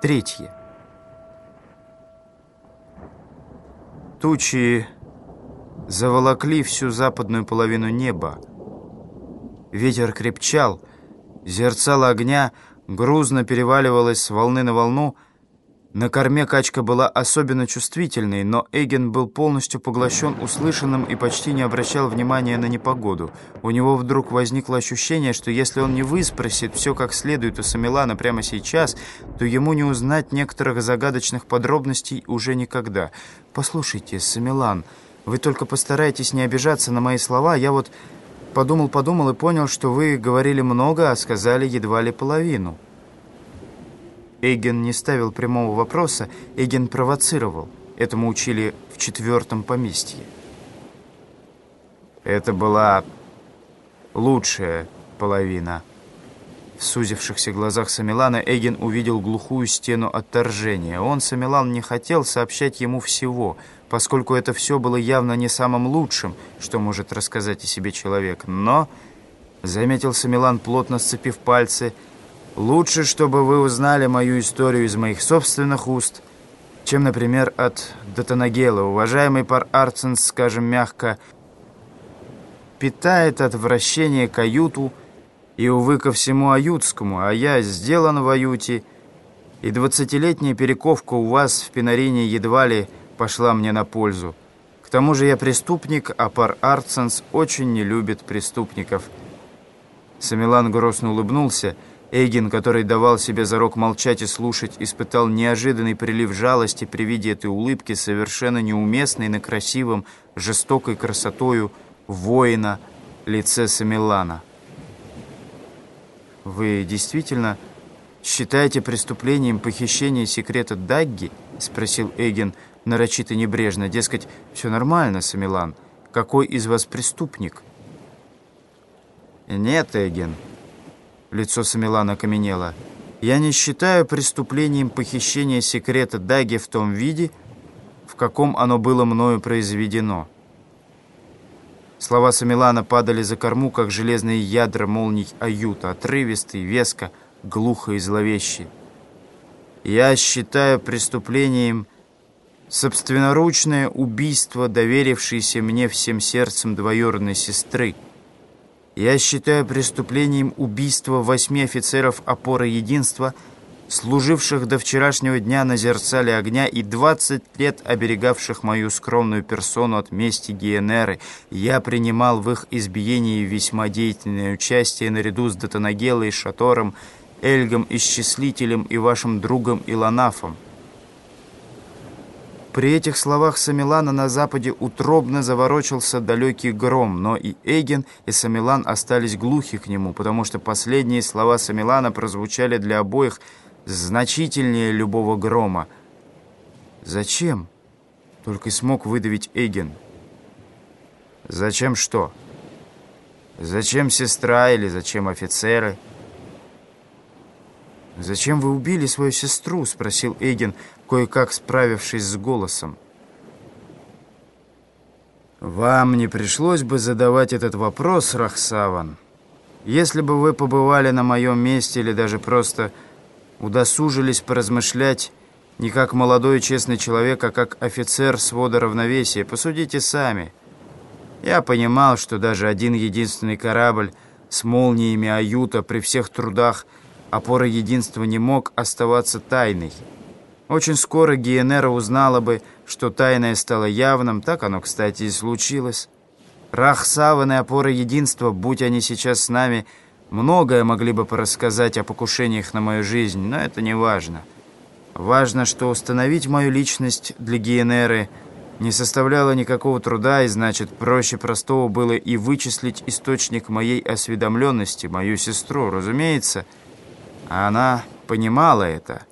Третье. Тучи заволокли всю западную половину неба. Ветер крепчал, зерцало огня грузно переваливалось с волны на волну, на корме качка была особенно чувствительной, но Эгген был полностью поглощен услышанным и почти не обращал внимания на непогоду. У него вдруг возникло ощущение, что если он не выспросит все как следует у Самилана прямо сейчас, то ему не узнать некоторых загадочных подробностей уже никогда. «Послушайте, Самилан, вы только постарайтесь не обижаться на мои слова. Я вот подумал-подумал и понял, что вы говорили много, а сказали едва ли половину». Эйген не ставил прямого вопроса, Эйген провоцировал. Этому учили в четвертом поместье. Это была лучшая половина. В сузившихся глазах Самилана Эгин увидел глухую стену отторжения. Он, Самилан, не хотел сообщать ему всего, поскольку это все было явно не самым лучшим, что может рассказать о себе человек. Но, заметил Самилан, плотно сцепив пальцы, — Лучше, чтобы вы узнали мою историю из моих собственных уст, чем, например, от Датанагела. Уважаемый пар Арценс, скажем мягко, питает отвращение к аюту и, увы, ко всему аютскому, а я сделан в аюте, и двадцатилетняя перековка у вас в Пинарине едва ли пошла мне на пользу. К тому же я преступник, а пар Арценс очень не любит преступников. Самилан грустно улыбнулся — Эйген, который давал себе зарок молчать и слушать, испытал неожиданный прилив жалости при виде этой улыбки, совершенно неуместной на красивом, жестокой красотою воина лице Самилана. «Вы действительно считаете преступлением похищение секрета Дагги?» — спросил Эйген нарочито небрежно. «Дескать, все нормально, Самилан. Какой из вас преступник?» «Нет, Эйген». Лицо Самилана окаменело. «Я не считаю преступлением похищения секрета Даги в том виде, в каком оно было мною произведено». Слова Самилана падали за корму, как железные ядра молний Аюта, отрывистые, веско, глухо и зловеще. «Я считаю преступлением собственноручное убийство доверившейся мне всем сердцем двоюродной сестры, я считаю преступлением убийство восьми офицеров опоры единства, служивших до вчерашнего дня на зерцале огня и 20 лет оберегавших мою скромную персону от мести Гиенеры. Я принимал в их избиении весьма деятельное участие наряду с Датанагелой, Шатором, Эльгом, Исчислителем и вашим другом Иланафом. При этих словах Самилана на западе утробно заворочился далекий гром, но и Эйген, и Самилан остались глухи к нему, потому что последние слова Самилана прозвучали для обоих значительнее любого грома. «Зачем?» — только и смог выдавить Эйген. «Зачем что? Зачем сестра или зачем офицеры?» «Зачем вы убили свою сестру?» — спросил Эйген, кое-как справившись с голосом. «Вам не пришлось бы задавать этот вопрос, Рахсаван, если бы вы побывали на моем месте или даже просто удосужились поразмышлять не как молодой честный человек, а как офицер свода равновесия. Посудите сами. Я понимал, что даже один единственный корабль с молниями Аюта при всех трудах опора единства не мог оставаться тайной». Очень скоро Гиенера узнала бы, что тайное стало явным, так оно, кстати, и случилось. Рахсаван и опора единства, будь они сейчас с нами, многое могли бы порассказать о покушениях на мою жизнь, но это не важно. Важно, что установить мою личность для Гиенеры не составляло никакого труда, и значит, проще простого было и вычислить источник моей осведомленности, мою сестру, разумеется. А она понимала это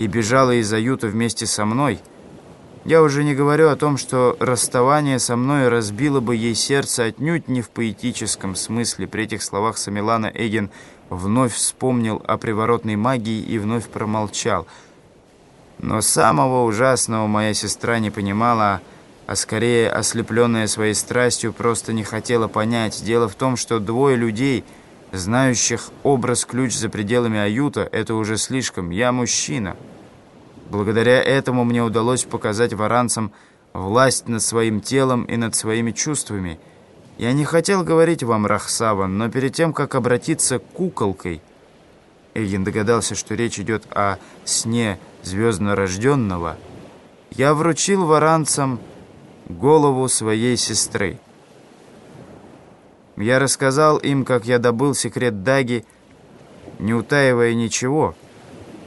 и бежала из Аюта вместе со мной, я уже не говорю о том, что расставание со мной разбило бы ей сердце отнюдь не в поэтическом смысле. При этих словах Самилана Эгин вновь вспомнил о приворотной магии и вновь промолчал. Но самого ужасного моя сестра не понимала, а скорее ослепленная своей страстью просто не хотела понять. Дело в том, что двое людей, знающих образ-ключ за пределами Аюта, это уже слишком. Я мужчина». Благодаря этому мне удалось показать варанцам власть над своим телом и над своими чувствами. Я не хотел говорить вам, Рахсаван, но перед тем, как обратиться к куколкой, Эгин догадался, что речь идет о сне звезднорожденного, я вручил варанцам голову своей сестры. Я рассказал им, как я добыл секрет Даги, не утаивая ничего,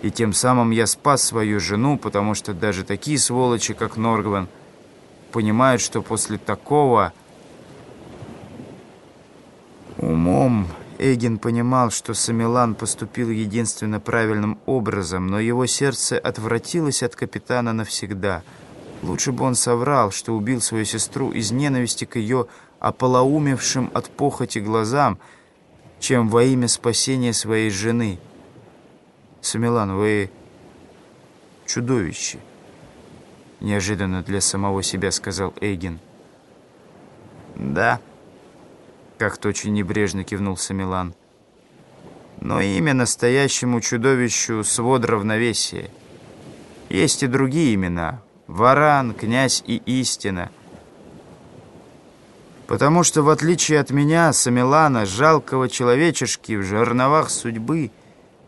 и тем самым я спас свою жену, потому что даже такие сволочи, как Норгван, понимают, что после такого... Умом Эгин понимал, что Самилан поступил единственно правильным образом, но его сердце отвратилось от капитана навсегда. Лучше бы он соврал, что убил свою сестру из ненависти к ее ополоумевшим от похоти глазам, чем во имя спасения своей жены. «Самилан, вы чудовище!» Неожиданно для самого себя сказал Эйген. «Да», — как-то очень небрежно кивнул Самилан. «Но имя настоящему чудовищу — свод равновесия. Есть и другие имена — Варан, Князь и Истина — Потому что, в отличие от меня, Самилана, жалкого человечешки в жерновах судьбы,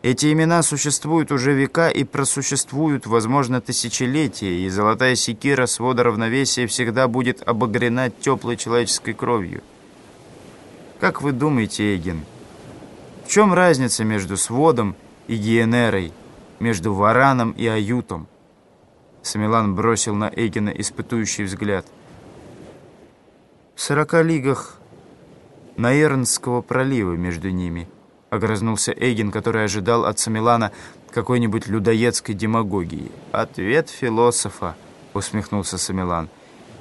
эти имена существуют уже века и просуществуют, возможно, тысячелетия, и золотая секира свода равновесия всегда будет обогрена теплой человеческой кровью. Как вы думаете, Эгин, в чем разница между сводом и гиенерой, между вараном и аютом? Самилан бросил на Эгина испытующий взгляд – в сорока лигах Наернского пролива между ними, огрызнулся Эйген, который ожидал от Самилана какой-нибудь людоедской демагогии. «Ответ философа», — усмехнулся Самилан.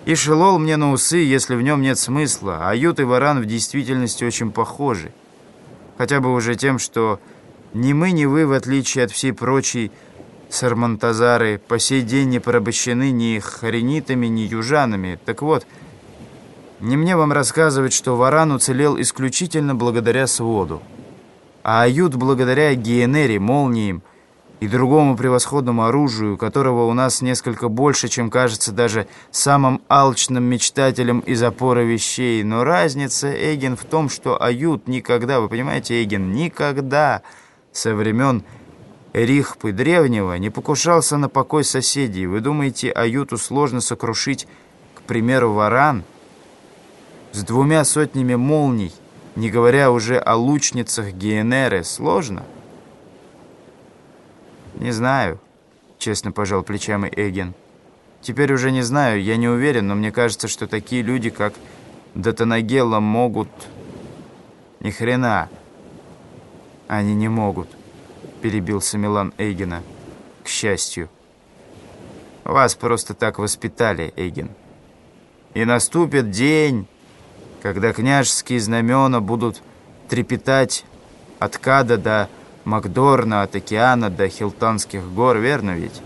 «И шелол мне на усы, если в нем нет смысла, а Ют и Варан в действительности очень похожи. Хотя бы уже тем, что ни мы, ни вы, в отличие от всей прочей сармантазары, по сей день не порабощены ни харинитами, ни южанами. Так вот, — не мне вам рассказывать, что Варан уцелел исключительно благодаря своду, а Ают благодаря Гиенере, молниям и другому превосходному оружию, которого у нас несколько больше, чем кажется даже самым алчным мечтателям из опоры вещей. Но разница, Эгин, в том, что Ают никогда, вы понимаете, Эгин, никогда со времен Рихпы Древнего не покушался на покой соседей. Вы думаете, Аюту сложно сокрушить, к примеру, Варан – с двумя сотнями молний, не говоря уже о лучницах Гиенеры, сложно? Не знаю, честно пожал плечами Эген. Теперь уже не знаю, я не уверен, но мне кажется, что такие люди, как Датанагелла, могут... Ни хрена. Они не могут, перебился Милан Эйгена. К счастью. Вас просто так воспитали, Эйген. И наступит день когда княжеские знамена будут трепетать от Када до Макдорна, от океана до Хилтонских гор, верно ведь?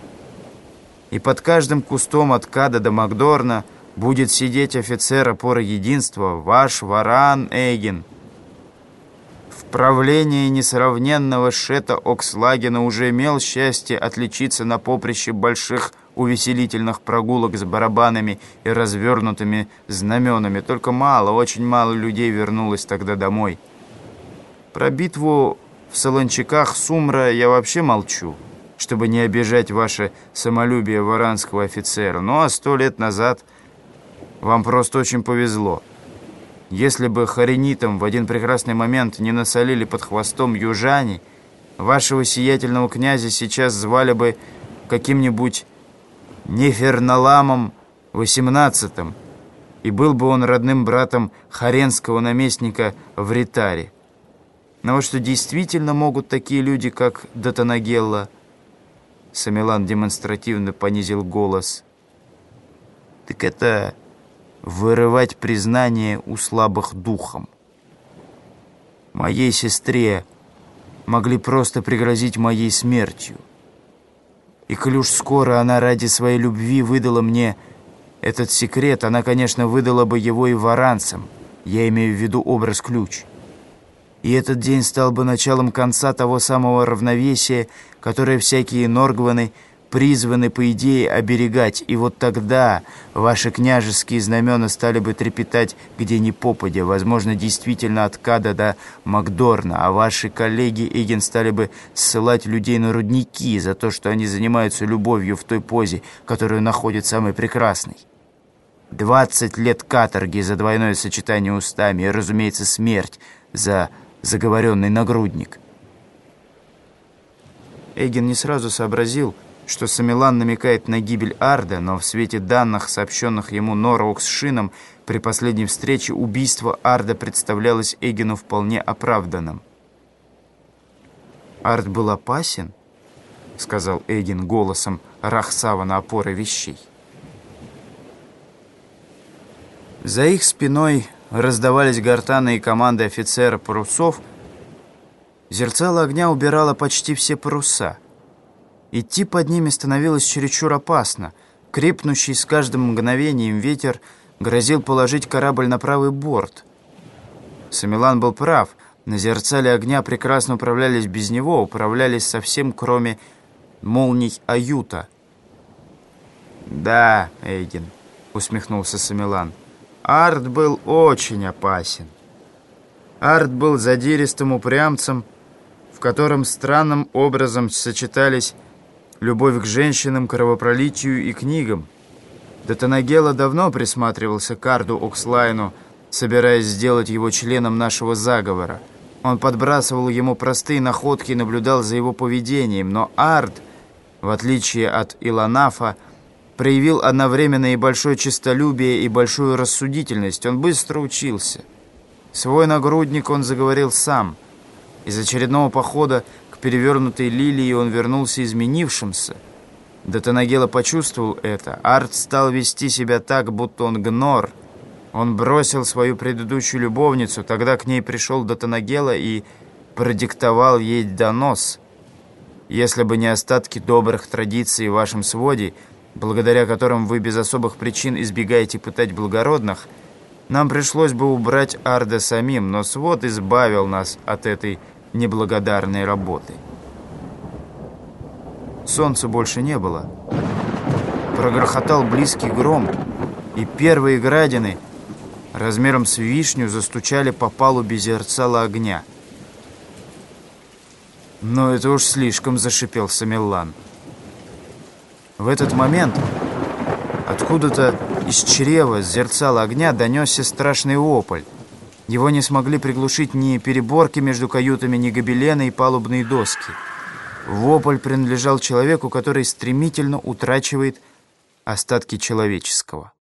И под каждым кустом от Када до Макдорна будет сидеть офицер опоры единства, ваш Варан Эйген. В правлении несравненного Шета Окслагена уже имел счастье отличиться на поприще больших увеселительных прогулок с барабанами и развернутыми знаменами. Только мало, очень мало людей вернулось тогда домой. Про битву в Солончаках Сумра я вообще молчу, чтобы не обижать ваше самолюбие варанского офицера. Ну а сто лет назад вам просто очень повезло. Если бы харинитам в один прекрасный момент не насолили под хвостом южане, вашего сиятельного князя сейчас звали бы каким-нибудь Неферналамом XVIII, и был бы он родным братом харенского наместника в Ритаре. Но вот что действительно могут такие люди, как Датанагелла, Самилан демонстративно понизил голос, так это вырывать признание у слабых духом. Моей сестре могли просто пригрозить моей смертью. И коль скоро она ради своей любви выдала мне этот секрет, она, конечно, выдала бы его и варанцам. Я имею в виду образ-ключ. И этот день стал бы началом конца того самого равновесия, которое всякие Норгваны призваны, по идее, оберегать, и вот тогда ваши княжеские знамена стали бы трепетать где ни попадя, возможно, действительно от Када до Макдорна, а ваши коллеги Эйген стали бы ссылать людей на рудники за то, что они занимаются любовью в той позе, которую находят самой прекрасной. Двадцать лет каторги за двойное сочетание устами и, разумеется, смерть за заговоренный нагрудник. Эйген не сразу сообразил, что Самилан намекает на гибель Арда, но в свете данных, сообщенных ему Нороук с Шином, при последней встрече убийство Арда представлялось Эгину вполне оправданным. «Ард был опасен?» — сказал Эгин голосом Рахсава на опоры вещей. За их спиной раздавались гортаны и команды офицера парусов. Зерцало огня убирало почти все паруса — Идти под ними становилось чересчур опасно. Крепнущий с каждым мгновением ветер грозил положить корабль на правый борт. Самилан был прав. На огня прекрасно управлялись без него, управлялись совсем кроме молний Аюта. «Да, Эйген», — усмехнулся Самилан, — «Арт был очень опасен. Арт был задиристым упрямцем, в котором странным образом сочетались любовь к женщинам, кровопролитию и книгам. Датанагела давно присматривался к Арду Окслайну, собираясь сделать его членом нашего заговора. Он подбрасывал ему простые находки и наблюдал за его поведением, но Ард, в отличие от Иланафа, проявил одновременно и большое честолюбие, и большую рассудительность. Он быстро учился. Свой нагрудник он заговорил сам. Из очередного похода перевернутой лилии он вернулся изменившимся. Датанагела почувствовал это. Арт стал вести себя так, будто он гнор. Он бросил свою предыдущую любовницу, тогда к ней пришел Датанагела и продиктовал ей донос. Если бы не остатки добрых традиций в вашем своде, благодаря которым вы без особых причин избегаете пытать благородных, нам пришлось бы убрать Арда самим, но свод избавил нас от этой неблагодарной работы. Солнца больше не было. Прогрохотал близкий гром, и первые градины размером с вишню застучали по палубе зерцала огня. Но это уж слишком зашипел Самеллан. В этот момент откуда-то из чрева зерцала огня донесся страшный вопль. Его не смогли приглушить ни переборки между каютами, ни гобелены и палубные доски. Вопль принадлежал человеку, который стремительно утрачивает остатки человеческого.